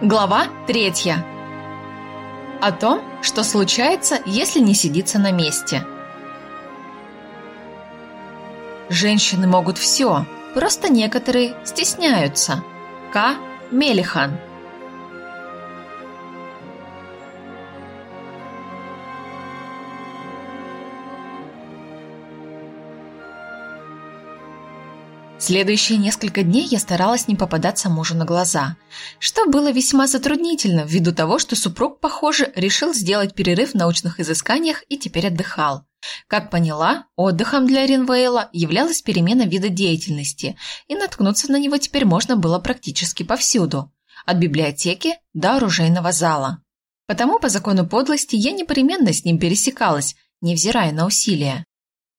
Глава третья. О том, что случается, если не сидится на месте. Женщины могут все, просто некоторые стесняются. К. Мелихан. Следующие несколько дней я старалась не попадаться мужу на глаза, что было весьма затруднительно ввиду того, что супруг, похоже, решил сделать перерыв в научных изысканиях и теперь отдыхал. Как поняла, отдыхом для Ринвейла являлась перемена вида деятельности, и наткнуться на него теперь можно было практически повсюду, от библиотеки до оружейного зала. Потому по закону подлости я непременно с ним пересекалась, невзирая на усилия.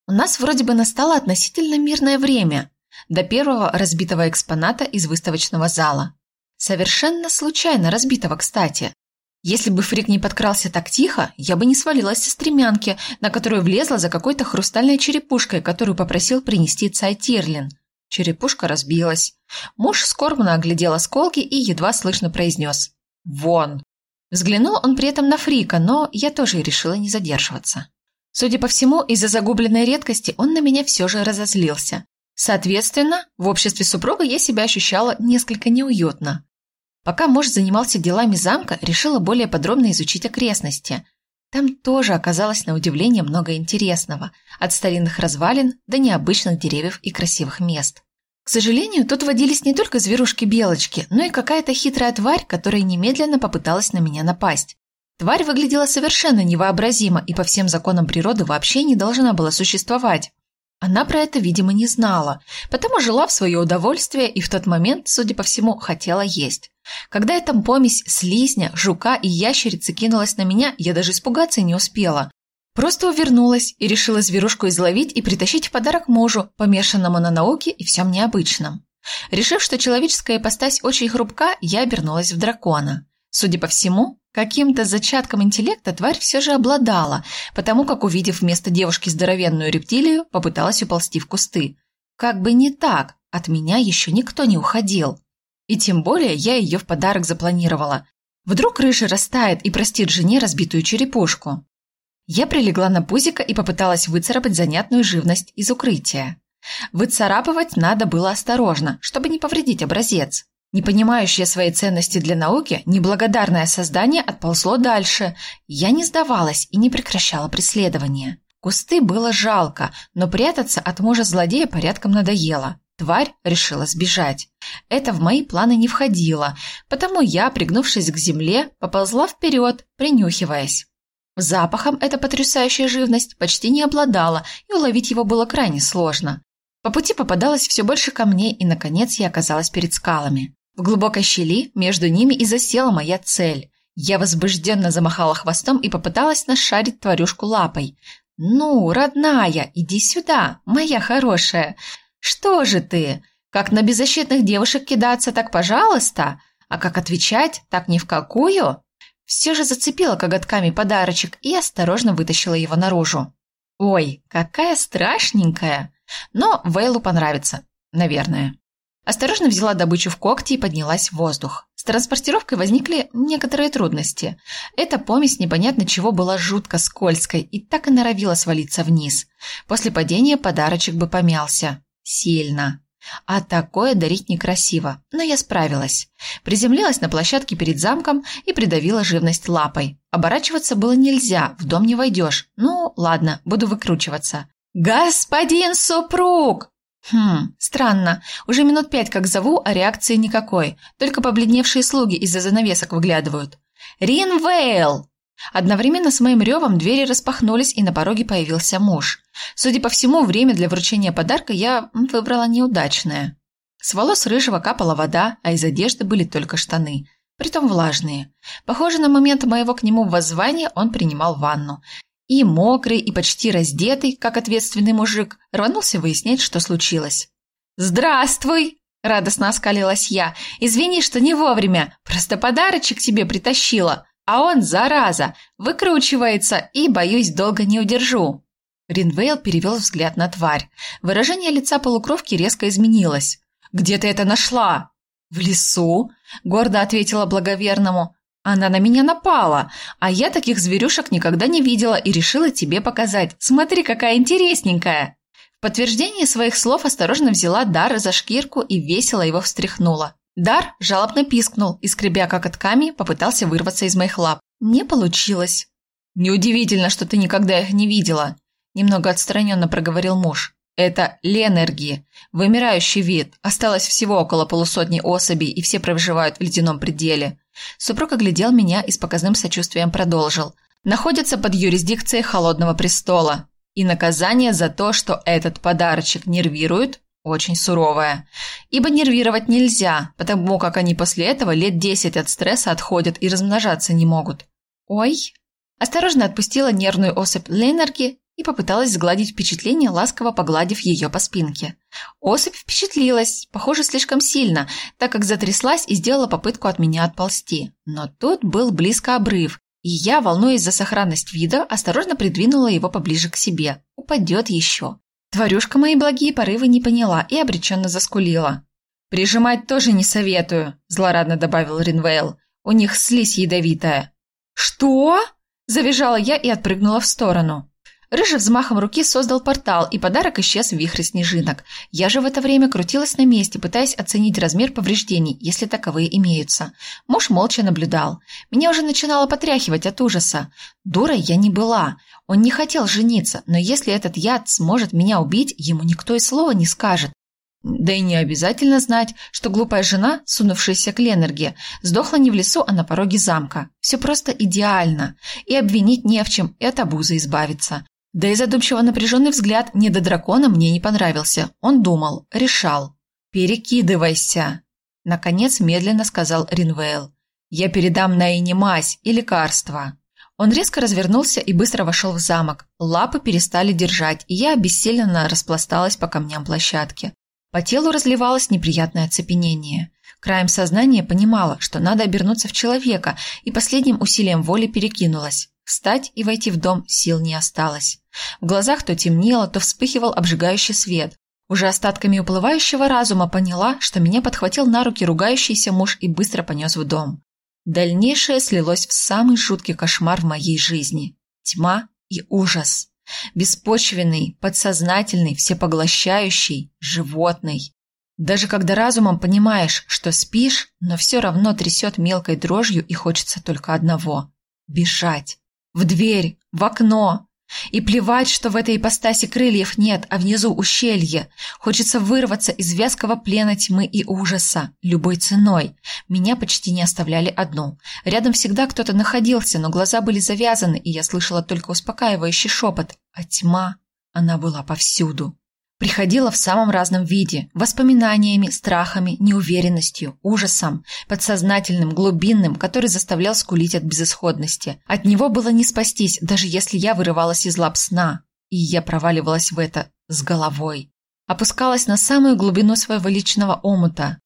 У нас вроде бы настало относительно мирное время – до первого разбитого экспоната из выставочного зала. Совершенно случайно разбитого, кстати. Если бы Фрик не подкрался так тихо, я бы не свалилась со стремянки, на которую влезла за какой-то хрустальной черепушкой, которую попросил принести Цай Тирлин. Черепушка разбилась. Муж скорбно оглядел осколки и едва слышно произнес «Вон!». Взглянул он при этом на Фрика, но я тоже решила не задерживаться. Судя по всему, из-за загубленной редкости он на меня все же разозлился. Соответственно, в обществе супруга я себя ощущала несколько неуютно. Пока муж занимался делами замка, решила более подробно изучить окрестности. Там тоже оказалось на удивление много интересного, от старинных развалин до необычных деревьев и красивых мест. К сожалению, тут водились не только зверушки-белочки, но и какая-то хитрая тварь, которая немедленно попыталась на меня напасть. Тварь выглядела совершенно невообразимо и по всем законам природы вообще не должна была существовать. Она про это, видимо, не знала, потому жила в свое удовольствие и в тот момент, судя по всему, хотела есть. Когда эта помесь слизня, жука и ящерицы кинулась на меня, я даже испугаться не успела. Просто увернулась и решила зверушку изловить и притащить в подарок мужу, помешанному на науке и всем необычном. Решив, что человеческая ипостась очень хрупка, я обернулась в дракона. Судя по всему, Каким-то зачатком интеллекта тварь все же обладала, потому как, увидев вместо девушки здоровенную рептилию, попыталась уползти в кусты. Как бы не так, от меня еще никто не уходил. И тем более я ее в подарок запланировала. Вдруг рыжий растает и простит жене разбитую черепушку. Я прилегла на пузико и попыталась выцарапать занятную живность из укрытия. Выцарапывать надо было осторожно, чтобы не повредить образец. Не понимающее своей ценности для науки, неблагодарное создание отползло дальше. Я не сдавалась и не прекращала преследование. Кусты было жалко, но прятаться от мужа-злодея порядком надоело. Тварь решила сбежать. Это в мои планы не входило, потому я, пригнувшись к земле, поползла вперед, принюхиваясь. Запахом эта потрясающая живность почти не обладала, и уловить его было крайне сложно. По пути попадалось все больше камней, и, наконец, я оказалась перед скалами. В глубокой щели между ними и засела моя цель. Я возбужденно замахала хвостом и попыталась нашарить тварюшку лапой. «Ну, родная, иди сюда, моя хорошая. Что же ты? Как на беззащитных девушек кидаться, так пожалуйста? А как отвечать, так ни в какую?» Все же зацепила коготками подарочек и осторожно вытащила его наружу. «Ой, какая страшненькая!» Но Вейлу понравится, наверное. Осторожно взяла добычу в когти и поднялась в воздух. С транспортировкой возникли некоторые трудности. Эта помесь непонятно чего была жутко скользкой и так и норовила свалиться вниз. После падения подарочек бы помялся. Сильно. А такое дарить некрасиво, но я справилась. Приземлилась на площадке перед замком и придавила живность лапой. Оборачиваться было нельзя, в дом не войдешь. Ну, ладно, буду выкручиваться. «Господин супруг!» Хм, странно. Уже минут пять как зову, а реакции никакой. Только побледневшие слуги из-за занавесок выглядывают. «Ринвейл!» Одновременно с моим ревом двери распахнулись, и на пороге появился муж. Судя по всему, время для вручения подарка я выбрала неудачное. С волос рыжего капала вода, а из одежды были только штаны, притом влажные. Похоже, на момент моего к нему воззвания он принимал ванну. И мокрый, и почти раздетый, как ответственный мужик, рванулся выяснять, что случилось. «Здравствуй!» – радостно оскалилась я. «Извини, что не вовремя, просто подарочек тебе притащила, а он, зараза, выкручивается и, боюсь, долго не удержу». Ринвейл перевел взгляд на тварь. Выражение лица полукровки резко изменилось. «Где ты это нашла?» «В лесу?» – гордо ответила благоверному. «Она на меня напала, а я таких зверюшек никогда не видела и решила тебе показать. Смотри, какая интересненькая!» В подтверждение своих слов осторожно взяла Дар за шкирку и весело его встряхнула. Дар жалобно пискнул и, скребя коготками, попытался вырваться из моих лап. Не получилось. «Неудивительно, что ты никогда их не видела», – немного отстраненно проговорил муж. Это ленергии, вымирающий вид. Осталось всего около полусотни особей, и все проживают в ледяном пределе. Супруг оглядел меня и с показным сочувствием продолжил. Находится под юрисдикцией Холодного престола. И наказание за то, что этот подарочек нервирует, очень суровое. Ибо нервировать нельзя, потому как они после этого лет десять от стресса отходят и размножаться не могут. Ой. Осторожно отпустила нервную особь Ленерги и попыталась сгладить впечатление, ласково погладив ее по спинке. Особь впечатлилась, похоже, слишком сильно, так как затряслась и сделала попытку от меня отползти. Но тут был близко обрыв, и я, волнуясь за сохранность вида, осторожно придвинула его поближе к себе. Упадет еще. Тварюшка мои благие порывы не поняла и обреченно заскулила. «Прижимать тоже не советую», – злорадно добавил Ринвейл. «У них слизь ядовитая». «Что?» – завизжала я и отпрыгнула в сторону. Рыжий взмахом руки создал портал, и подарок исчез в вихре снежинок. Я же в это время крутилась на месте, пытаясь оценить размер повреждений, если таковые имеются. Муж молча наблюдал. Меня уже начинало потряхивать от ужаса. Дурой я не была. Он не хотел жениться, но если этот яд сможет меня убить, ему никто и слова не скажет. Да и не обязательно знать, что глупая жена, сунувшаяся к Ленерге, сдохла не в лесу, а на пороге замка. Все просто идеально. И обвинить не в чем, и от обузы избавиться. Да и задумчиво напряженный взгляд не до дракона мне не понравился. Он думал, решал. «Перекидывайся!» Наконец медленно сказал Ринвейл. «Я передам Наине мазь и лекарство». Он резко развернулся и быстро вошел в замок. Лапы перестали держать, и я обессиленно распласталась по камням площадки. По телу разливалось неприятное оцепенение. Краем сознания понимала, что надо обернуться в человека, и последним усилием воли перекинулась. Встать и войти в дом сил не осталось. В глазах то темнело, то вспыхивал обжигающий свет. Уже остатками уплывающего разума поняла, что меня подхватил на руки ругающийся муж и быстро понес в дом. Дальнейшее слилось в самый жуткий кошмар в моей жизни. Тьма и ужас. Беспочвенный, подсознательный, всепоглощающий, животный. Даже когда разумом понимаешь, что спишь, но все равно трясет мелкой дрожью и хочется только одного – бежать в дверь, в окно. И плевать, что в этой ипостаси крыльев нет, а внизу ущелье. Хочется вырваться из вязкого плена тьмы и ужаса, любой ценой. Меня почти не оставляли одну. Рядом всегда кто-то находился, но глаза были завязаны, и я слышала только успокаивающий шепот. А тьма, она была повсюду. Приходила в самом разном виде – воспоминаниями, страхами, неуверенностью, ужасом, подсознательным, глубинным, который заставлял скулить от безысходности. От него было не спастись, даже если я вырывалась из лап сна. И я проваливалась в это с головой. Опускалась на самую глубину своего личного омута,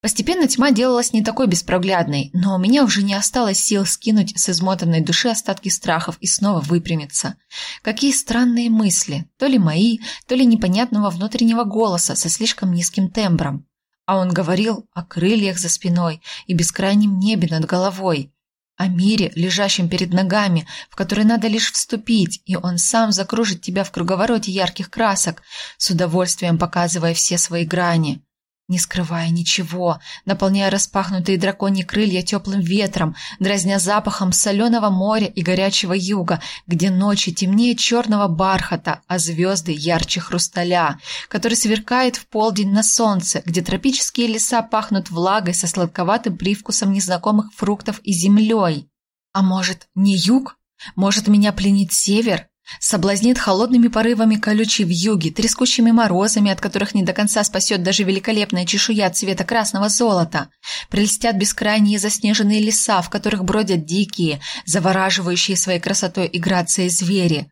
Постепенно тьма делалась не такой беспроглядной, но у меня уже не осталось сил скинуть с измотанной души остатки страхов и снова выпрямиться. Какие странные мысли, то ли мои, то ли непонятного внутреннего голоса со слишком низким тембром. А он говорил о крыльях за спиной и бескрайнем небе над головой, о мире, лежащем перед ногами, в который надо лишь вступить, и он сам закружит тебя в круговороте ярких красок, с удовольствием показывая все свои грани не скрывая ничего, наполняя распахнутые драконьи крылья теплым ветром, дразня запахом соленого моря и горячего юга, где ночи темнее черного бархата, а звезды ярче хрусталя, который сверкает в полдень на солнце, где тропические леса пахнут влагой со сладковатым привкусом незнакомых фруктов и землей. А может, не юг? Может, меня пленит север? Соблазнит холодными порывами колючей вьюги, трескучими морозами, от которых не до конца спасет даже великолепная чешуя цвета красного золота. Прельстят бескрайние заснеженные леса, в которых бродят дикие, завораживающие своей красотой и грацией звери.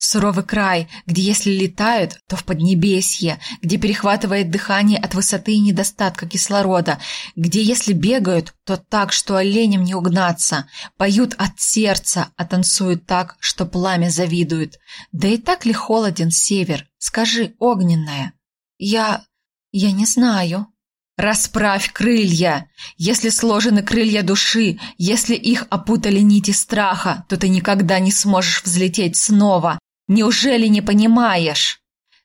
Суровый край, где если летают, то в Поднебесье, где перехватывает дыхание от высоты и недостатка кислорода, где если бегают, то так, что оленям не угнаться, поют от сердца, а танцуют так, что пламя завидует. Да и так ли холоден север? Скажи, огненная. Я... я не знаю. Расправь крылья. Если сложены крылья души, если их опутали нити страха, то ты никогда не сможешь взлететь снова. Неужели не понимаешь?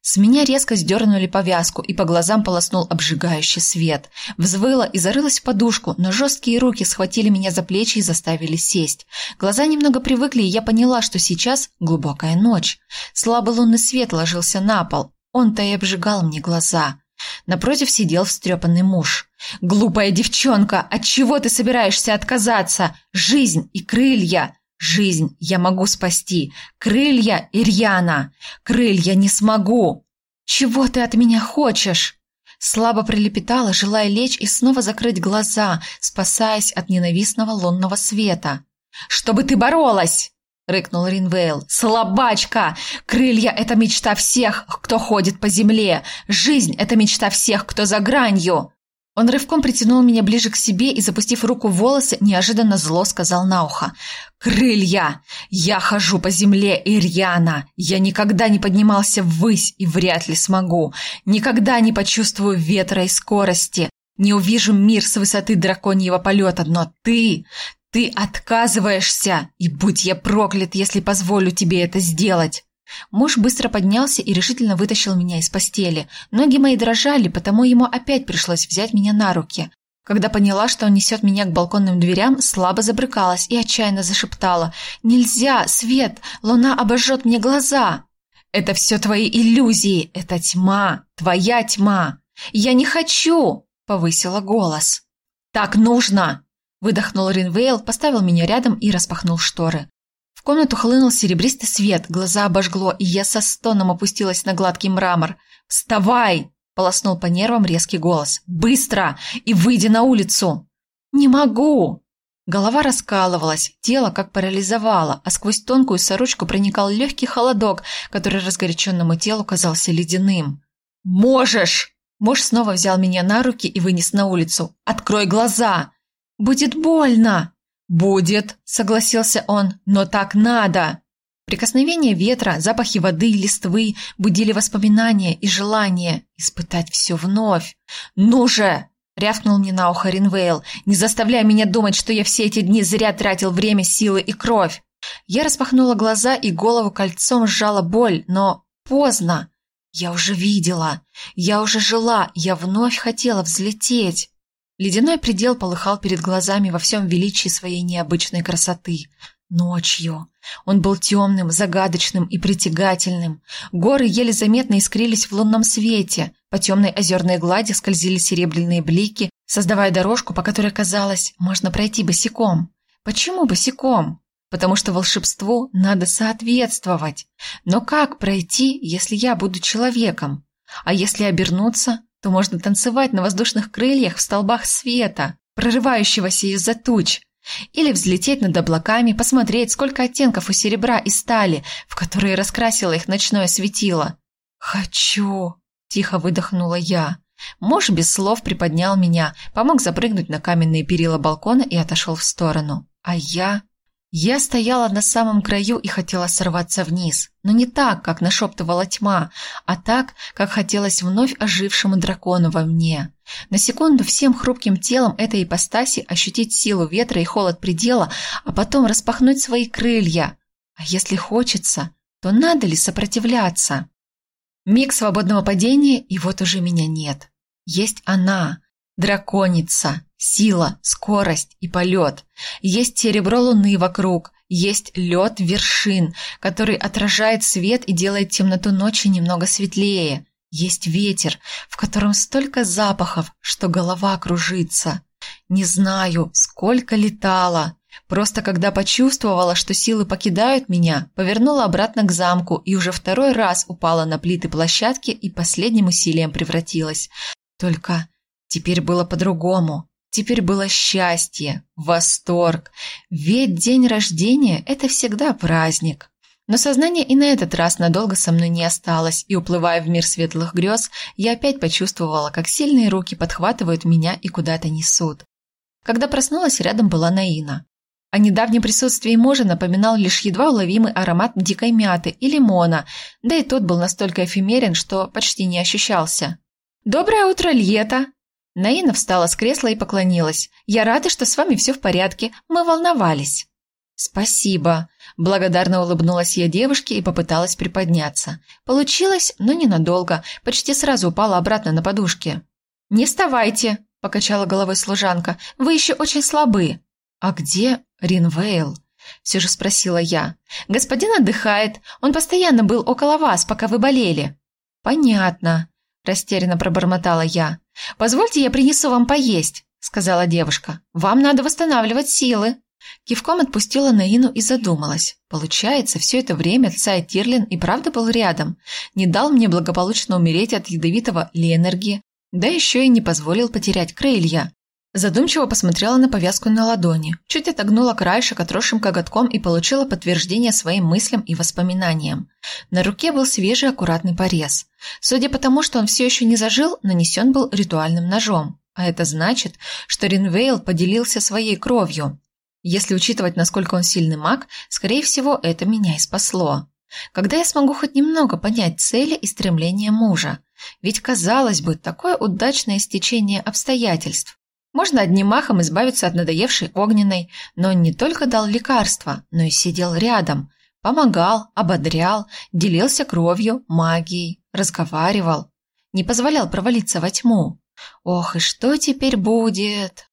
С меня резко сдернули повязку, и по глазам полоснул обжигающий свет. Взвыла и зарылась в подушку, но жесткие руки схватили меня за плечи и заставили сесть. Глаза немного привыкли, и я поняла, что сейчас глубокая ночь. Слабый лунный свет ложился на пол. Он-то и обжигал мне глаза. Напротив сидел встрепанный муж. «Глупая девчонка, от чего ты собираешься отказаться? Жизнь и крылья!» «Жизнь я могу спасти! Крылья, Ирьяна! Крылья не смогу!» «Чего ты от меня хочешь?» Слабо прилепетала, желая лечь и снова закрыть глаза, спасаясь от ненавистного лунного света. «Чтобы ты боролась!» — рыкнул Ринвейл. «Слабачка! Крылья — это мечта всех, кто ходит по земле! Жизнь — это мечта всех, кто за гранью!» Он рывком притянул меня ближе к себе и, запустив руку в волосы, неожиданно зло сказал на ухо. «Крылья! Я хожу по земле, Ирьяна! Я никогда не поднимался ввысь и вряд ли смогу! Никогда не почувствую ветра и скорости! Не увижу мир с высоты драконьего полета, но ты... Ты отказываешься, и будь я проклят, если позволю тебе это сделать. Муж быстро поднялся и решительно вытащил меня из постели. Ноги мои дрожали, потому ему опять пришлось взять меня на руки. Когда поняла, что он несет меня к балконным дверям, слабо забрыкалась и отчаянно зашептала «Нельзя! Свет! Луна обожжет мне глаза!» «Это все твои иллюзии! Это тьма! Твоя тьма! Я не хочу!» — повысила голос. «Так нужно!» Выдохнул Ринвейл, поставил меня рядом и распахнул шторы. В комнату хлынул серебристый свет, глаза обожгло, и я со стоном опустилась на гладкий мрамор. «Вставай!» – полоснул по нервам резкий голос. «Быстро! И выйди на улицу!» «Не могу!» Голова раскалывалась, тело как парализовало, а сквозь тонкую сорочку проникал легкий холодок, который разгоряченному телу казался ледяным. «Можешь!» Муж снова взял меня на руки и вынес на улицу. «Открой глаза!» «Будет больно!» «Будет», — согласился он, — «но так надо!» Прикосновение ветра, запахи воды и листвы будили воспоминания и желание испытать все вновь. «Ну же!» — рявкнул мне на ухо Ринвейл. «Не заставляй меня думать, что я все эти дни зря тратил время, силы и кровь!» Я распахнула глаза и голову кольцом сжала боль, но поздно. Я уже видела, я уже жила, я вновь хотела взлететь. Ледяной предел полыхал перед глазами во всем величии своей необычной красоты. Ночью. Он был темным, загадочным и притягательным. Горы еле заметно искрились в лунном свете. По темной озерной глади скользили серебряные блики, создавая дорожку, по которой, казалось, можно пройти босиком. Почему босиком? Потому что волшебству надо соответствовать. Но как пройти, если я буду человеком? А если обернуться, то можно танцевать на воздушных крыльях в столбах света, прорывающегося из-за туч, или взлететь над облаками, посмотреть, сколько оттенков у серебра и стали, в которые раскрасило их ночное светило. «Хочу!» – тихо выдохнула я. Муж без слов приподнял меня, помог запрыгнуть на каменные перила балкона и отошел в сторону. А я... Я стояла на самом краю и хотела сорваться вниз, но не так, как нашептывала тьма, а так, как хотелось вновь ожившему дракону во мне. На секунду всем хрупким телом этой ипостаси ощутить силу ветра и холод предела, а потом распахнуть свои крылья. А если хочется, то надо ли сопротивляться? Миг свободного падения, и вот уже меня нет. Есть она, драконица, Сила, скорость и полет. Есть серебро луны вокруг, есть лед вершин, который отражает свет и делает темноту ночи немного светлее. Есть ветер, в котором столько запахов, что голова кружится. Не знаю, сколько летала. Просто когда почувствовала, что силы покидают меня, повернула обратно к замку и уже второй раз упала на плиты площадки и последним усилием превратилась. Только теперь было по-другому. Теперь было счастье, восторг, ведь день рождения – это всегда праздник. Но сознание и на этот раз надолго со мной не осталось, и, уплывая в мир светлых грез, я опять почувствовала, как сильные руки подхватывают меня и куда-то несут. Когда проснулась, рядом была Наина. О недавнем присутствии мужа напоминал лишь едва уловимый аромат дикой мяты и лимона, да и тот был настолько эфемерен, что почти не ощущался. «Доброе утро, Льета!» Наина встала с кресла и поклонилась. «Я рада, что с вами все в порядке. Мы волновались». «Спасибо», – благодарно улыбнулась я девушке и попыталась приподняться. Получилось, но ненадолго, почти сразу упала обратно на подушке. «Не вставайте», – покачала головой служанка, – «вы еще очень слабы». «А где Ринвейл?» – все же спросила я. «Господин отдыхает, он постоянно был около вас, пока вы болели». «Понятно», – растерянно пробормотала я. «Позвольте, я принесу вам поесть», – сказала девушка. «Вам надо восстанавливать силы». Кивком отпустила Наину и задумалась. Получается, все это время Цай Тирлин и правда был рядом, не дал мне благополучно умереть от ядовитого Ленерги, да еще и не позволил потерять крылья. Задумчиво посмотрела на повязку на ладони, чуть отогнула краешек отросшим коготком и получила подтверждение своим мыслям и воспоминаниям. На руке был свежий аккуратный порез. Судя по тому, что он все еще не зажил, нанесен был ритуальным ножом. А это значит, что Ринвейл поделился своей кровью. Если учитывать, насколько он сильный маг, скорее всего, это меня и спасло. Когда я смогу хоть немного понять цели и стремления мужа? Ведь, казалось бы, такое удачное стечение обстоятельств. Можно одним махом избавиться от надоевшей огненной, но он не только дал лекарства, но и сидел рядом, помогал, ободрял, делился кровью, магией, разговаривал, не позволял провалиться во тьму. Ох, и что теперь будет?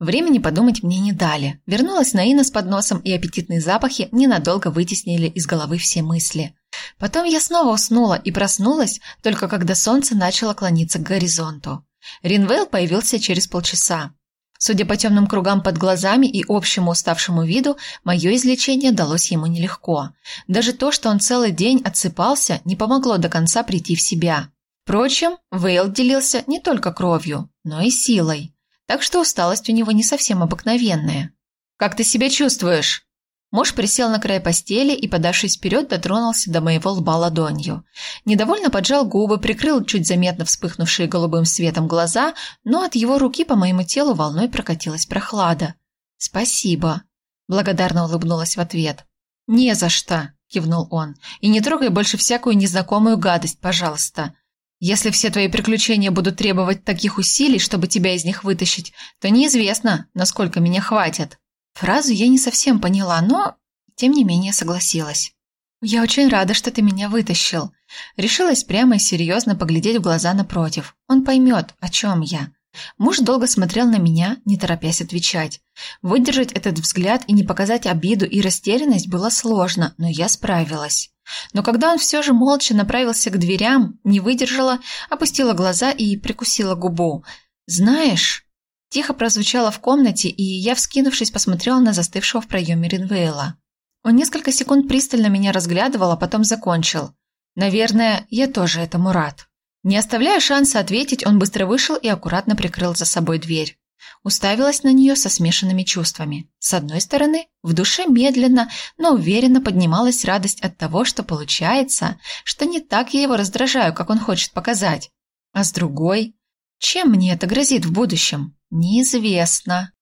Времени подумать мне не дали. Вернулась Наина с подносом, и аппетитные запахи ненадолго вытеснили из головы все мысли. Потом я снова уснула и проснулась, только когда солнце начало клониться к горизонту. Ринвейл появился через полчаса. Судя по темным кругам под глазами и общему уставшему виду, мое излечение далось ему нелегко. Даже то, что он целый день отсыпался, не помогло до конца прийти в себя. Впрочем, Вейл делился не только кровью, но и силой так что усталость у него не совсем обыкновенная. «Как ты себя чувствуешь?» Муж присел на край постели и, подавшись вперед, дотронулся до моего лба ладонью. Недовольно поджал губы, прикрыл чуть заметно вспыхнувшие голубым светом глаза, но от его руки по моему телу волной прокатилась прохлада. «Спасибо», – благодарно улыбнулась в ответ. «Не за что», – кивнул он. «И не трогай больше всякую незнакомую гадость, пожалуйста. Если все твои приключения будут требовать таких усилий, чтобы тебя из них вытащить, то неизвестно, насколько меня хватит. Фразу я не совсем поняла, но, тем не менее, согласилась. «Я очень рада, что ты меня вытащил». Решилась прямо и серьезно поглядеть в глаза напротив. Он поймет, о чем я. Муж долго смотрел на меня, не торопясь отвечать. Выдержать этот взгляд и не показать обиду и растерянность было сложно, но я справилась. Но когда он все же молча направился к дверям, не выдержала, опустила глаза и прикусила губу. «Знаешь...» Тихо прозвучало в комнате, и я, вскинувшись, посмотрела на застывшего в проеме Ринвейла. Он несколько секунд пристально меня разглядывал, а потом закончил. «Наверное, я тоже этому рад». Не оставляя шанса ответить, он быстро вышел и аккуратно прикрыл за собой дверь. Уставилась на нее со смешанными чувствами. С одной стороны, в душе медленно, но уверенно поднималась радость от того, что получается, что не так я его раздражаю, как он хочет показать. А с другой, чем мне это грозит в будущем? Неизвестно.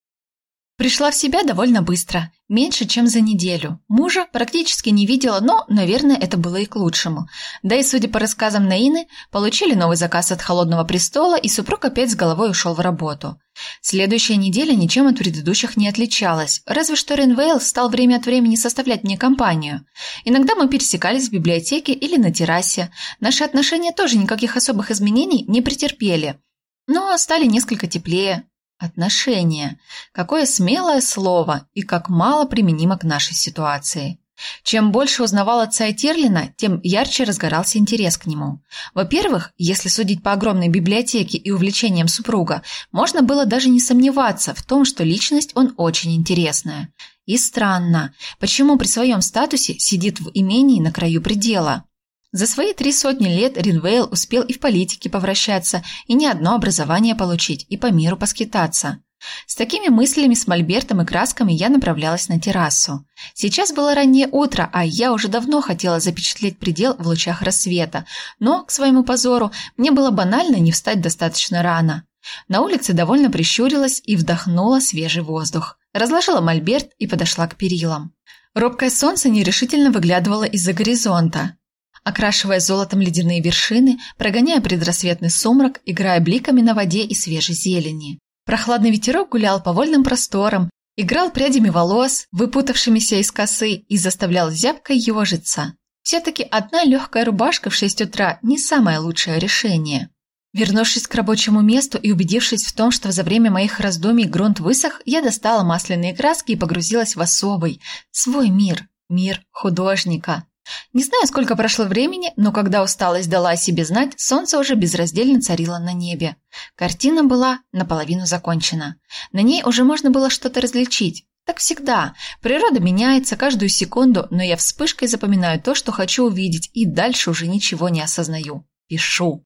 Пришла в себя довольно быстро, меньше, чем за неделю. Мужа практически не видела, но, наверное, это было и к лучшему. Да и, судя по рассказам Наины, получили новый заказ от Холодного престола, и супруг опять с головой ушел в работу. Следующая неделя ничем от предыдущих не отличалась, разве что Ренвейл стал время от времени составлять мне компанию. Иногда мы пересекались в библиотеке или на террасе. Наши отношения тоже никаких особых изменений не претерпели, но стали несколько теплее, Отношения. Какое смелое слово и как мало применимо к нашей ситуации. Чем больше узнавала Цай Терлина, тем ярче разгорался интерес к нему. Во-первых, если судить по огромной библиотеке и увлечениям супруга, можно было даже не сомневаться в том, что личность он очень интересная. И странно, почему при своем статусе сидит в имении на краю предела. За свои три сотни лет Ринвейл успел и в политике повращаться, и не одно образование получить, и по миру поскитаться. С такими мыслями, с мольбертом и красками я направлялась на террасу. Сейчас было раннее утро, а я уже давно хотела запечатлеть предел в лучах рассвета, но, к своему позору, мне было банально не встать достаточно рано. На улице довольно прищурилась и вдохнула свежий воздух. Разложила мольберт и подошла к перилам. Робкое солнце нерешительно выглядывало из-за горизонта. Окрашивая золотом ледяные вершины, прогоняя предрассветный сумрак, играя бликами на воде и свежей зелени. Прохладный ветерок гулял по вольным просторам, играл прядями волос, выпутавшимися из косы, и заставлял зябко ежиться. Все-таки одна легкая рубашка в 6 утра не самое лучшее решение. Вернувшись к рабочему месту и убедившись в том, что за время моих раздумий грунт высох, я достала масляные краски и погрузилась в особый, свой мир, мир художника. Не знаю, сколько прошло времени, но когда усталость дала о себе знать, солнце уже безраздельно царило на небе. Картина была наполовину закончена. На ней уже можно было что-то различить. Так всегда. Природа меняется каждую секунду, но я вспышкой запоминаю то, что хочу увидеть, и дальше уже ничего не осознаю. Пишу.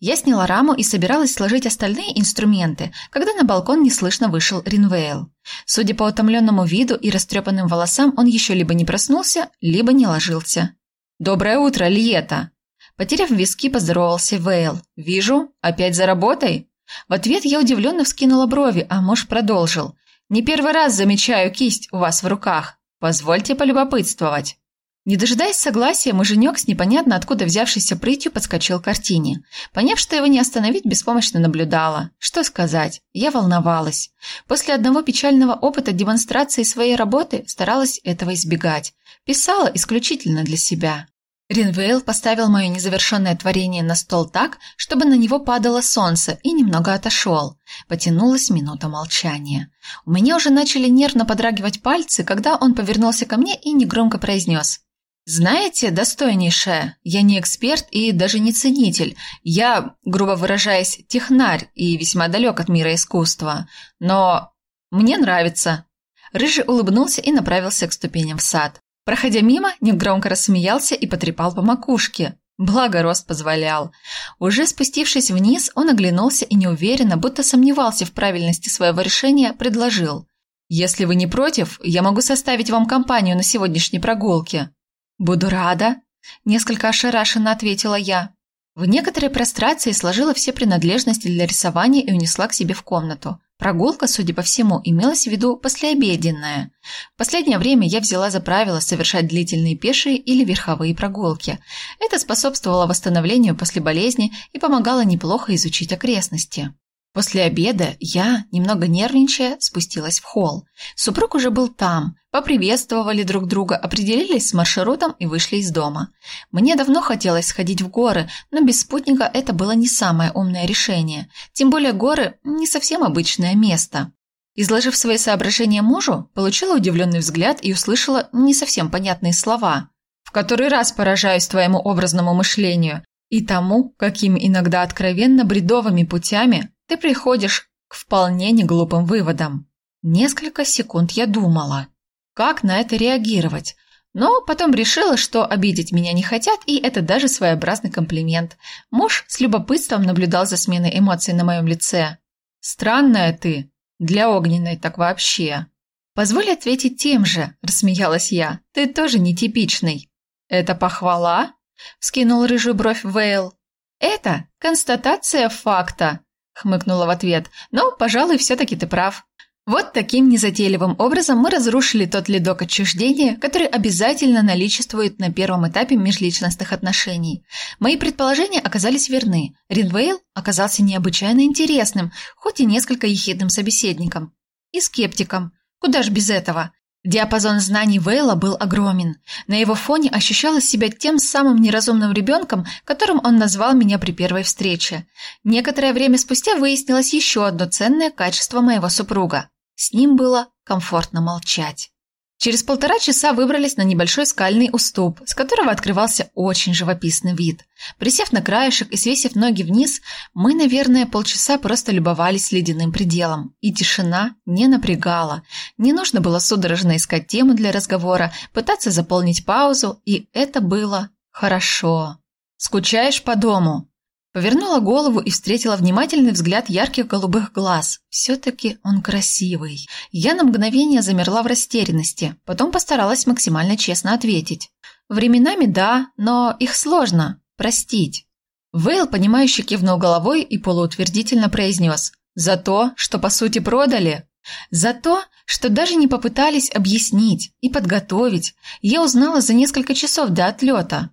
Я сняла раму и собиралась сложить остальные инструменты, когда на балкон неслышно вышел Ринвейл. Судя по утомленному виду и растрепанным волосам, он еще либо не проснулся, либо не ложился. «Доброе утро, Лиета!» Потеряв виски, поздоровался Вейл. «Вижу, опять за работой?» В ответ я удивленно вскинула брови, а муж продолжил. «Не первый раз замечаю кисть у вас в руках. Позвольте полюбопытствовать». Не дожидаясь согласия, муженек с непонятно откуда взявшейся прытью подскочил к картине. Поняв, что его не остановить, беспомощно наблюдала. Что сказать? Я волновалась. После одного печального опыта демонстрации своей работы старалась этого избегать. Писала исключительно для себя. Ринвейл поставил мое незавершенное творение на стол так, чтобы на него падало солнце, и немного отошел. Потянулась минута молчания. У меня уже начали нервно подрагивать пальцы, когда он повернулся ко мне и негромко произнес знаете, достойнейшая, я не эксперт и даже не ценитель. Я, грубо выражаясь, технарь и весьма далек от мира искусства. Но мне нравится. Рыжий улыбнулся и направился к ступеням в сад. Проходя мимо, негромко рассмеялся и потрепал по макушке. Благо рост позволял. Уже спустившись вниз, он оглянулся и неуверенно, будто сомневался в правильности своего решения, предложил. «Если вы не против, я могу составить вам компанию на сегодняшней прогулке». «Буду рада», – несколько ошарашенно ответила я. В некоторой прострации сложила все принадлежности для рисования и унесла к себе в комнату. Прогулка, судя по всему, имелась в виду послеобеденная. В последнее время я взяла за правило совершать длительные пешие или верховые прогулки. Это способствовало восстановлению после болезни и помогало неплохо изучить окрестности. После обеда я, немного нервничая, спустилась в холл. Супруг уже был там. Поприветствовали друг друга, определились с маршрутом и вышли из дома. Мне давно хотелось сходить в горы, но без спутника это было не самое умное решение. Тем более горы – не совсем обычное место. Изложив свои соображения мужу, получила удивленный взгляд и услышала не совсем понятные слова. «В который раз поражаюсь твоему образному мышлению и тому, какими иногда откровенно бредовыми путями ты приходишь к вполне неглупым выводам. Несколько секунд я думала, как на это реагировать, но потом решила, что обидеть меня не хотят, и это даже своеобразный комплимент. Муж с любопытством наблюдал за сменой эмоций на моем лице. «Странная ты. Для огненной так вообще». «Позволь ответить тем же», – рассмеялась я. «Ты тоже нетипичный». «Это похвала?» – вскинул рыжую бровь Вейл. «Это констатация факта», хмыкнула в ответ. «Но, пожалуй, все-таки ты прав». Вот таким незатейливым образом мы разрушили тот ледок отчуждения, который обязательно наличествует на первом этапе межличностных отношений. Мои предположения оказались верны. Ринвейл оказался необычайно интересным, хоть и несколько ехидным собеседником. И скептиком. Куда ж без этого? Диапазон знаний Вейла был огромен. На его фоне ощущалось себя тем самым неразумным ребенком, которым он назвал меня при первой встрече. Некоторое время спустя выяснилось еще одно ценное качество моего супруга. С ним было комфортно молчать. Через полтора часа выбрались на небольшой скальный уступ, с которого открывался очень живописный вид. Присев на краешек и свесив ноги вниз, мы, наверное, полчаса просто любовались ледяным пределом. И тишина не напрягала. Не нужно было судорожно искать тему для разговора, пытаться заполнить паузу, и это было хорошо. «Скучаешь по дому?» Повернула голову и встретила внимательный взгляд ярких голубых глаз. Все-таки он красивый. Я на мгновение замерла в растерянности, потом постаралась максимально честно ответить. Временами да, но их сложно простить. Вейл, понимающе кивнул головой и полуутвердительно произнес. «За то, что по сути продали?» «За то, что даже не попытались объяснить и подготовить, я узнала за несколько часов до отлета.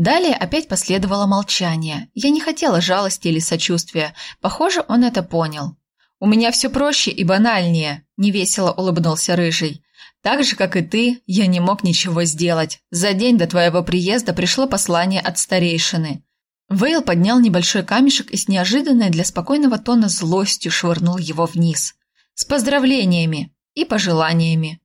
Далее опять последовало молчание. Я не хотела жалости или сочувствия. Похоже, он это понял. «У меня все проще и банальнее», – невесело улыбнулся Рыжий. «Так же, как и ты, я не мог ничего сделать. За день до твоего приезда пришло послание от старейшины». Вейл поднял небольшой камешек и с неожиданной для спокойного тона злостью швырнул его вниз. «С поздравлениями и пожеланиями».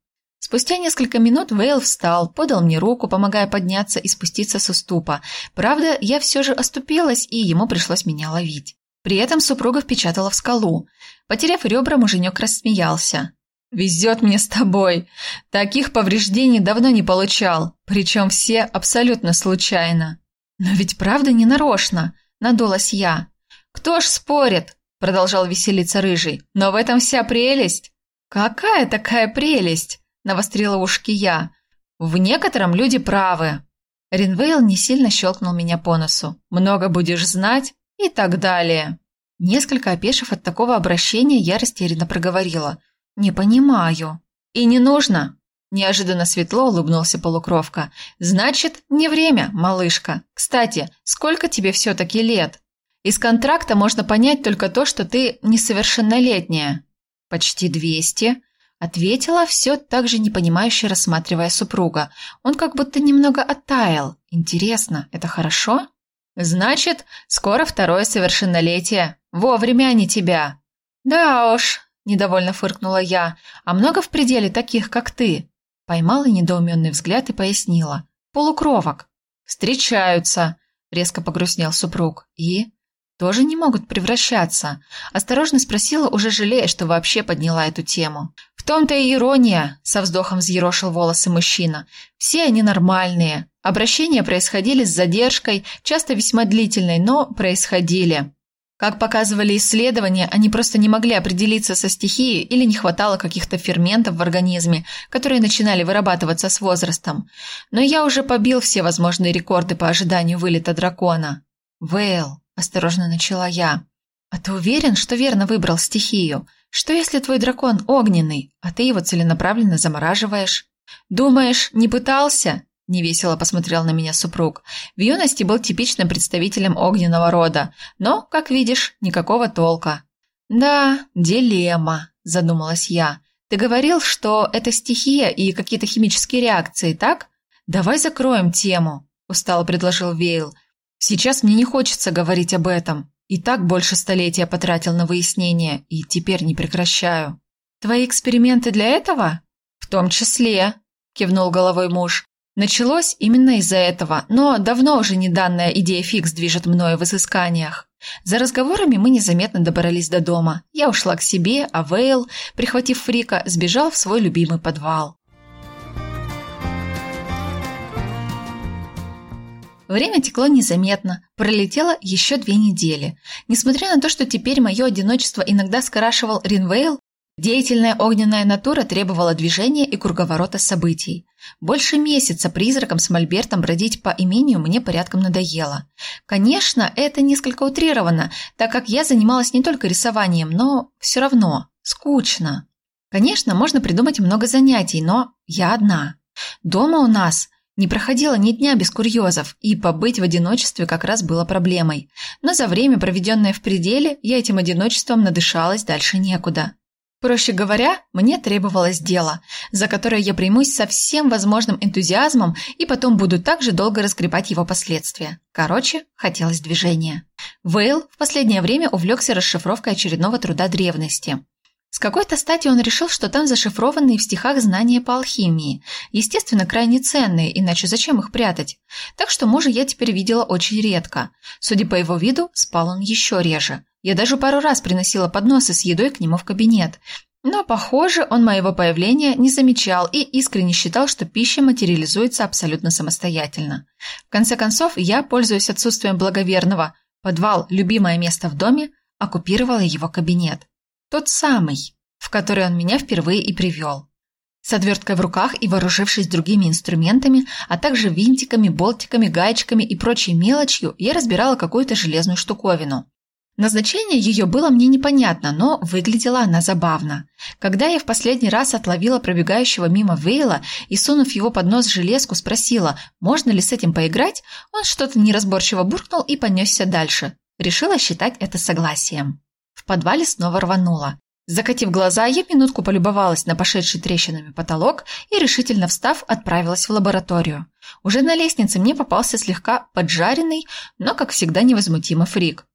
Спустя несколько минут Вейл встал, подал мне руку, помогая подняться и спуститься с уступа. Правда, я все же оступилась, и ему пришлось меня ловить. При этом супруга впечатала в скалу. Потеряв ребра, муженек рассмеялся. «Везет мне с тобой. Таких повреждений давно не получал, причем все абсолютно случайно». «Но ведь правда не нарочно», – надулась я. «Кто ж спорит?» – продолжал веселиться Рыжий. «Но в этом вся прелесть». «Какая такая прелесть?» – навострила ушки я. «В некотором люди правы». Ринвейл не сильно щелкнул меня по носу. «Много будешь знать» и так далее. Несколько опешив от такого обращения, я растерянно проговорила. «Не понимаю». «И не нужно!» Неожиданно светло улыбнулся полукровка. «Значит, не время, малышка. Кстати, сколько тебе все-таки лет? Из контракта можно понять только то, что ты несовершеннолетняя». «Почти двести», — ответила все так же непонимающе рассматривая супруга. Он как будто немного оттаял. «Интересно, это хорошо?» «Значит, скоро второе совершеннолетие. Вовремя они тебя». «Да уж», – недовольно фыркнула я, – «а много в пределе таких, как ты?» Поймала недоуменный взгляд и пояснила. «Полукровок». «Встречаются», – резко погрустнел супруг. «И?» «Тоже не могут превращаться?» Осторожно спросила, уже жалея, что вообще подняла эту тему. «В том-то и ирония», – со вздохом взъерошил волосы мужчина. «Все они нормальные. Обращения происходили с задержкой, часто весьма длительной, но происходили. Как показывали исследования, они просто не могли определиться со стихией или не хватало каких-то ферментов в организме, которые начинали вырабатываться с возрастом. Но я уже побил все возможные рекорды по ожиданию вылета дракона. «Вейл», – осторожно начала я, – «а ты уверен, что верно выбрал стихию? Что если твой дракон огненный, а ты его целенаправленно замораживаешь? Думаешь, не пытался?» Невесело посмотрел на меня супруг. В юности был типичным представителем огненного рода, но, как видишь, никакого толка. «Да, дилемма», – задумалась я. «Ты говорил, что это стихия и какие-то химические реакции, так? Давай закроем тему», – устало предложил Вейл. «Сейчас мне не хочется говорить об этом. И так больше столетия потратил на выяснение, и теперь не прекращаю». «Твои эксперименты для этого?» «В том числе», – кивнул головой муж. Началось именно из-за этого, но давно уже не данная идея фикс движет мною в изысканиях. За разговорами мы незаметно добрались до дома. Я ушла к себе, а Вейл, прихватив Фрика, сбежал в свой любимый подвал. Время текло незаметно, пролетело еще две недели. Несмотря на то, что теперь мое одиночество иногда скрашивал Ринвейл, Деятельная огненная натура требовала движения и круговорота событий. Больше месяца призраком с мольбертом бродить по имению мне порядком надоело. Конечно, это несколько утрировано, так как я занималась не только рисованием, но все равно скучно. Конечно, можно придумать много занятий, но я одна. Дома у нас не проходило ни дня без курьезов, и побыть в одиночестве как раз было проблемой. Но за время, проведенное в пределе, я этим одиночеством надышалась дальше некуда. Проще говоря, мне требовалось дело, за которое я примусь со всем возможным энтузиазмом и потом буду также долго разгребать его последствия. Короче, хотелось движения. Вейл в последнее время увлекся расшифровкой очередного труда древности. С какой-то стати он решил, что там зашифрованные в стихах знания по алхимии. Естественно, крайне ценные, иначе зачем их прятать? Так что мужа я теперь видела очень редко. Судя по его виду, спал он еще реже. Я даже пару раз приносила подносы с едой к нему в кабинет. Но, похоже, он моего появления не замечал и искренне считал, что пища материализуется абсолютно самостоятельно. В конце концов, я, пользуясь отсутствием благоверного, подвал, любимое место в доме, оккупировала его кабинет. Тот самый, в который он меня впервые и привел. С отверткой в руках и вооружившись другими инструментами, а также винтиками, болтиками, гаечками и прочей мелочью, я разбирала какую-то железную штуковину. Назначение ее было мне непонятно, но выглядела она забавно. Когда я в последний раз отловила пробегающего мимо Вейла и, сунув его под нос железку, спросила, можно ли с этим поиграть, он что-то неразборчиво буркнул и понесся дальше. Решила считать это согласием. В подвале снова рвануло. Закатив глаза, я минутку полюбовалась на пошедший трещинами потолок и, решительно встав, отправилась в лабораторию. Уже на лестнице мне попался слегка поджаренный, но, как всегда, невозмутимый фрик.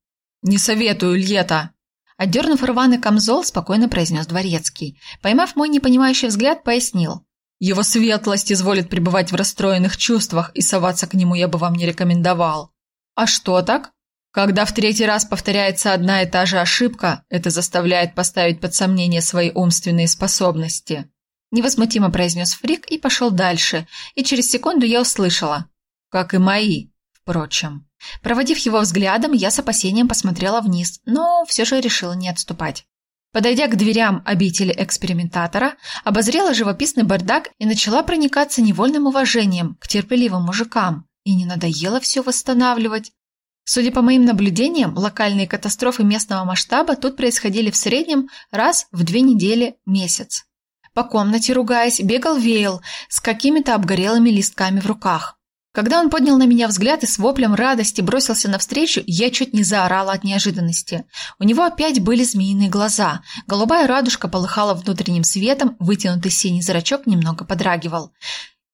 «Не советую, Льета!» Отдернув рваный камзол, спокойно произнес дворецкий. Поймав мой непонимающий взгляд, пояснил. «Его светлость изволит пребывать в расстроенных чувствах, и соваться к нему я бы вам не рекомендовал». «А что так?» Когда в третий раз повторяется одна и та же ошибка, это заставляет поставить под сомнение свои умственные способности. Невозмутимо произнес Фрик и пошел дальше, и через секунду я услышала. Как и мои, впрочем. Проводив его взглядом, я с опасением посмотрела вниз, но все же решила не отступать. Подойдя к дверям обители экспериментатора, обозрела живописный бардак и начала проникаться невольным уважением к терпеливым мужикам. И не надоело все восстанавливать. Судя по моим наблюдениям, локальные катастрофы местного масштаба тут происходили в среднем раз в две недели месяц. По комнате, ругаясь, бегал Вейл с какими-то обгорелыми листками в руках. Когда он поднял на меня взгляд и с воплем радости бросился навстречу, я чуть не заорала от неожиданности. У него опять были змеиные глаза, голубая радужка полыхала внутренним светом, вытянутый синий зрачок немного подрагивал.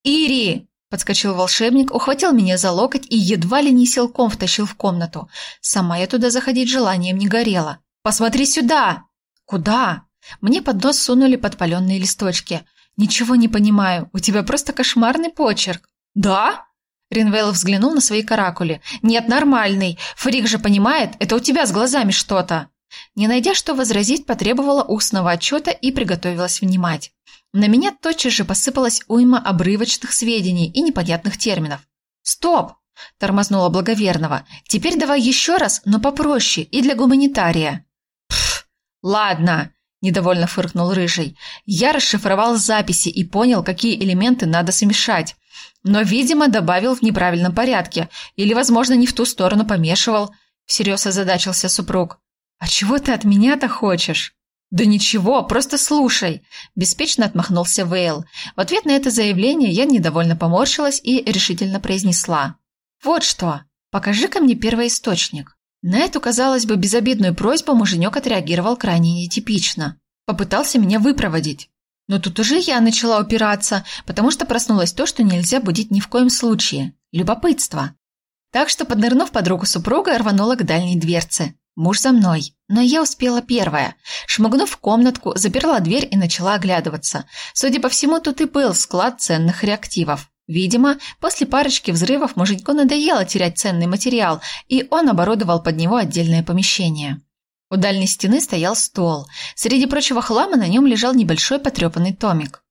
«Ири!» – подскочил волшебник, ухватил меня за локоть и едва ли не силком втащил в комнату. Сама я туда заходить желанием не горела. «Посмотри сюда!» «Куда?» Мне под нос сунули подпаленные листочки. «Ничего не понимаю, у тебя просто кошмарный почерк». «Да?» Ринвейл взглянул на свои каракули. «Нет, нормальный. Фрик же понимает, это у тебя с глазами что-то». Не найдя что возразить, потребовала устного отчета и приготовилась внимать. На меня тотчас же посыпалась уйма обрывочных сведений и непонятных терминов. «Стоп!» – тормознула благоверного. «Теперь давай еще раз, но попроще и для гуманитария». «Пф, ладно!» – недовольно фыркнул Рыжий. «Я расшифровал записи и понял, какие элементы надо смешать но, видимо, добавил в неправильном порядке или, возможно, не в ту сторону помешивал. Всерьез озадачился супруг. «А чего ты от меня-то хочешь?» «Да ничего, просто слушай!» – беспечно отмахнулся Вейл. В ответ на это заявление я недовольно поморщилась и решительно произнесла. «Вот что, покажи-ка мне первоисточник». На эту, казалось бы, безобидную просьбу муженек отреагировал крайне нетипично. Попытался меня выпроводить. Но тут уже я начала упираться, потому что проснулось то, что нельзя будить ни в коем случае – любопытство. Так что, поднырнув под руку супруга, рванула к дальней дверце. Муж за мной. Но я успела первая. Шмыгнув в комнатку, заперла дверь и начала оглядываться. Судя по всему, тут и был склад ценных реактивов. Видимо, после парочки взрывов муженьку надоело терять ценный материал, и он оборудовал под него отдельное помещение. У дальней стены стоял стол. Среди прочего хлама на нем лежал небольшой потрепанный томик.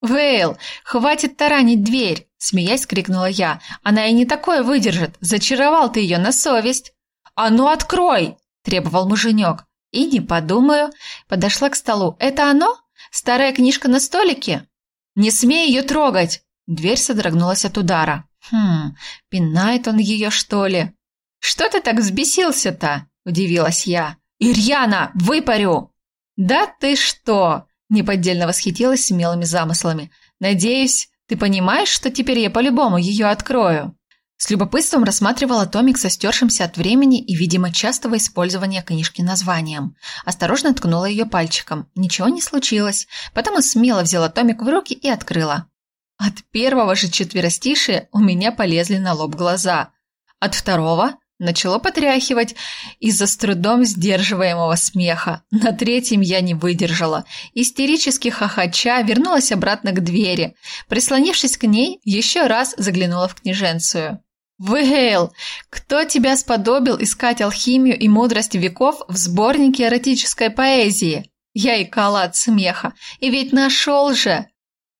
«Вейл, хватит таранить дверь!» – смеясь крикнула я. «Она и не такое выдержит! Зачаровал ты ее на совесть!» «А ну открой!» – требовал муженек. «И не подумаю». Подошла к столу. «Это оно? Старая книжка на столике?» «Не смей ее трогать!» Дверь содрогнулась от удара. «Хм, пинает он ее, что ли?» «Что ты так взбесился-то?» – удивилась я. «Ирьяна, выпарю!» «Да ты что!» – неподдельно восхитилась смелыми замыслами. «Надеюсь, ты понимаешь, что теперь я по-любому ее открою?» С любопытством рассматривала томик со стершимся от времени и, видимо, частого использования книжки названием. Осторожно ткнула ее пальчиком. Ничего не случилось. Потом смело взяла томик в руки и открыла. От первого же четверостишия у меня полезли на лоб глаза. От второго Начало потряхивать из-за с трудом сдерживаемого смеха. На третьем я не выдержала. Истерически хохоча вернулась обратно к двери. Прислонившись к ней, еще раз заглянула в княженцию. «Вейл, кто тебя сподобил искать алхимию и мудрость веков в сборнике эротической поэзии?» Я икала от смеха. «И ведь нашел же!»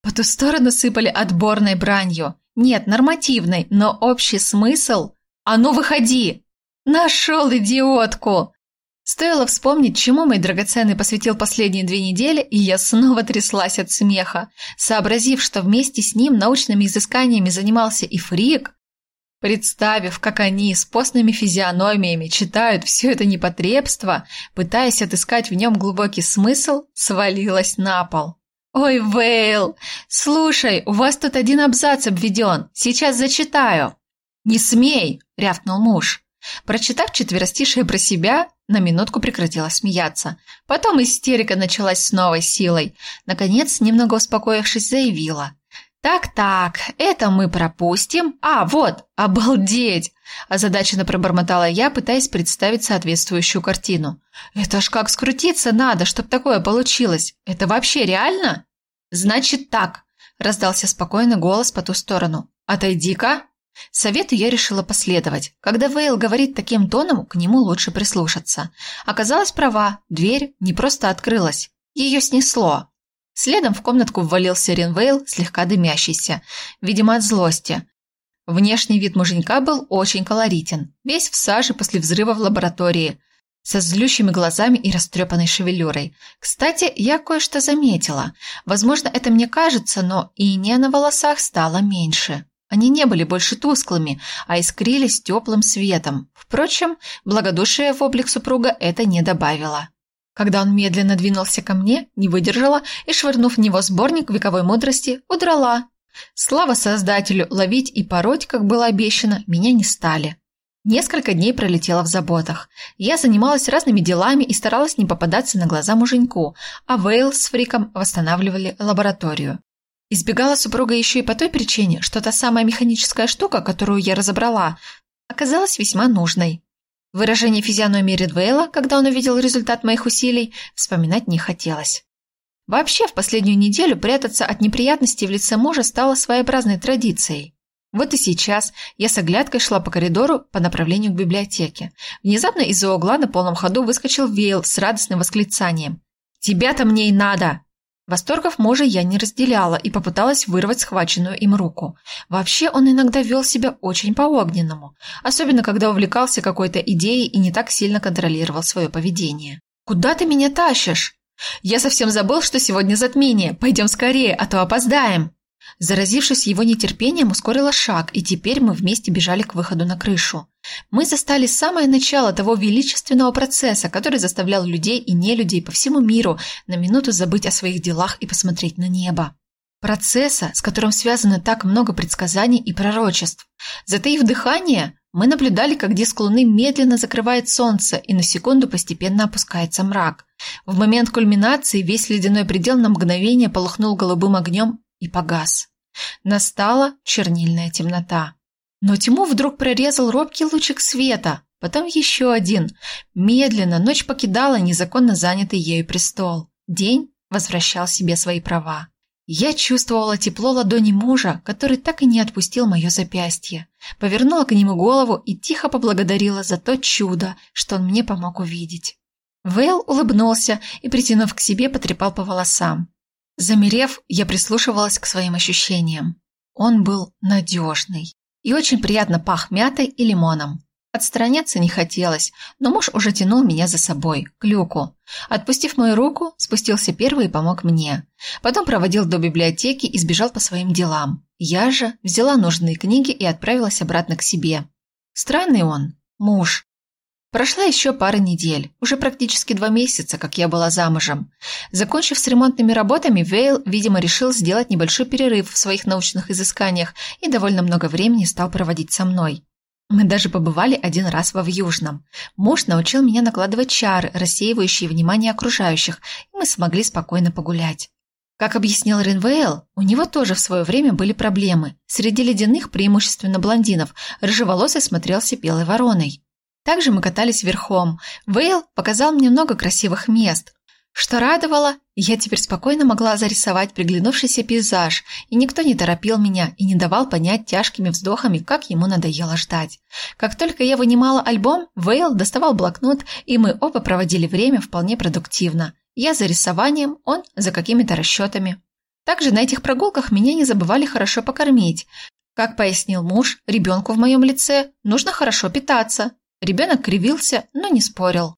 По ту сторону сыпали отборной бранью. Нет, нормативной, но общий смысл «А ну, выходи!» «Нашел идиотку!» Стоило вспомнить, чему мой драгоценный посвятил последние две недели, и я снова тряслась от смеха. Сообразив, что вместе с ним научными изысканиями занимался и Фрик, Представив, как они с постными физиономиями читают все это непотребство, пытаясь отыскать в нем глубокий смысл, свалилась на пол. «Ой, Вейл, слушай, у вас тут один абзац обведен, сейчас зачитаю». «Не смей!» – рявкнул муж. Прочитав четверостишее про себя, на минутку прекратила смеяться. Потом истерика началась с новой силой. Наконец, немного успокоившись, заявила. «Так-так, это мы пропустим. А, вот, обалдеть!» Озадаченно пробормотала я, пытаясь представить соответствующую картину. «Это ж как скрутиться надо, чтоб такое получилось. Это вообще реально?» «Значит так», – раздался спокойный голос по ту сторону. «Отойди-ка». Совету я решила последовать. Когда Вейл говорит таким тоном, к нему лучше прислушаться. Оказалась права, дверь не просто открылась. Ее снесло. Следом в комнатку ввалился Ренвейл, слегка дымящийся, видимо от злости. Внешний вид муженька был очень колоритен, весь в саже после взрыва в лаборатории, со злющими глазами и растрепанной шевелюрой. Кстати, я кое-что заметила. Возможно, это мне кажется, но иния на волосах стало меньше. Они не были больше тусклыми, а искрились теплым светом. Впрочем, благодушие в облик супруга это не добавило. Когда он медленно двинулся ко мне, не выдержала и, швырнув в него сборник вековой мудрости, удрала. Слава Создателю, ловить и пороть, как было обещано, меня не стали. Несколько дней пролетело в заботах. Я занималась разными делами и старалась не попадаться на глаза муженьку, а Вейл с Фриком восстанавливали лабораторию. Избегала супруга еще и по той причине, что та самая механическая штука, которую я разобрала, оказалась весьма нужной. Выражение физиономии Редвейла, когда он увидел результат моих усилий, вспоминать не хотелось. Вообще, в последнюю неделю прятаться от неприятностей в лице мужа стало своеобразной традицией. Вот и сейчас я с оглядкой шла по коридору по направлению к библиотеке. Внезапно из-за угла на полном ходу выскочил Вейл с радостным восклицанием. «Тебя-то мне и надо!» Восторгов мужа я не разделяла и попыталась вырвать схваченную им руку. Вообще он иногда вел себя очень по-огненному, особенно когда увлекался какой-то идеей и не так сильно контролировал свое поведение. «Куда ты меня тащишь?» «Я совсем забыл, что сегодня затмение. Пойдем скорее, а то опоздаем!» Заразившись его нетерпением, ускорила шаг, и теперь мы вместе бежали к выходу на крышу. Мы застали самое начало того величественного процесса, который заставлял людей и нелюдей по всему миру на минуту забыть о своих делах и посмотреть на небо. Процесса, с которым связано так много предсказаний и пророчеств. Затаив дыхание, мы наблюдали, как диск Луны медленно закрывает Солнце, и на секунду постепенно опускается мрак. В момент кульминации весь ледяной предел на мгновение полыхнул голубым огнем и погас. Настала чернильная темнота. Но тьму вдруг прорезал робкий лучик света, потом еще один. Медленно ночь покидала незаконно занятый ею престол. День возвращал себе свои права. Я чувствовала тепло ладони мужа, который так и не отпустил мое запястье. Повернула к нему голову и тихо поблагодарила за то чудо, что он мне помог увидеть. Вейл улыбнулся и, притянув к себе, потрепал по волосам. Замерев, я прислушивалась к своим ощущениям. Он был надежный и очень приятно пах мятой и лимоном. Отстраняться не хотелось, но муж уже тянул меня за собой, к люку. Отпустив мою руку, спустился первый и помог мне. Потом проводил до библиотеки и сбежал по своим делам. Я же взяла нужные книги и отправилась обратно к себе. Странный он, муж. Прошла еще пара недель, уже практически два месяца, как я была замужем. Закончив с ремонтными работами, Вейл, видимо, решил сделать небольшой перерыв в своих научных изысканиях и довольно много времени стал проводить со мной. Мы даже побывали один раз во Вьюжном. Муж научил меня накладывать чары, рассеивающие внимание окружающих, и мы смогли спокойно погулять. Как объяснил Ренвейл, у него тоже в свое время были проблемы. Среди ледяных, преимущественно блондинов, рыжеволосый смотрелся белой вороной. Также мы катались верхом. Вейл показал мне много красивых мест. Что радовало, я теперь спокойно могла зарисовать приглянувшийся пейзаж, и никто не торопил меня и не давал понять тяжкими вздохами, как ему надоело ждать. Как только я вынимала альбом, Вейл доставал блокнот, и мы оба проводили время вполне продуктивно. Я за рисованием, он за какими-то расчетами. Также на этих прогулках меня не забывали хорошо покормить. Как пояснил муж, ребенку в моем лице нужно хорошо питаться, Ребенок кривился, но не спорил.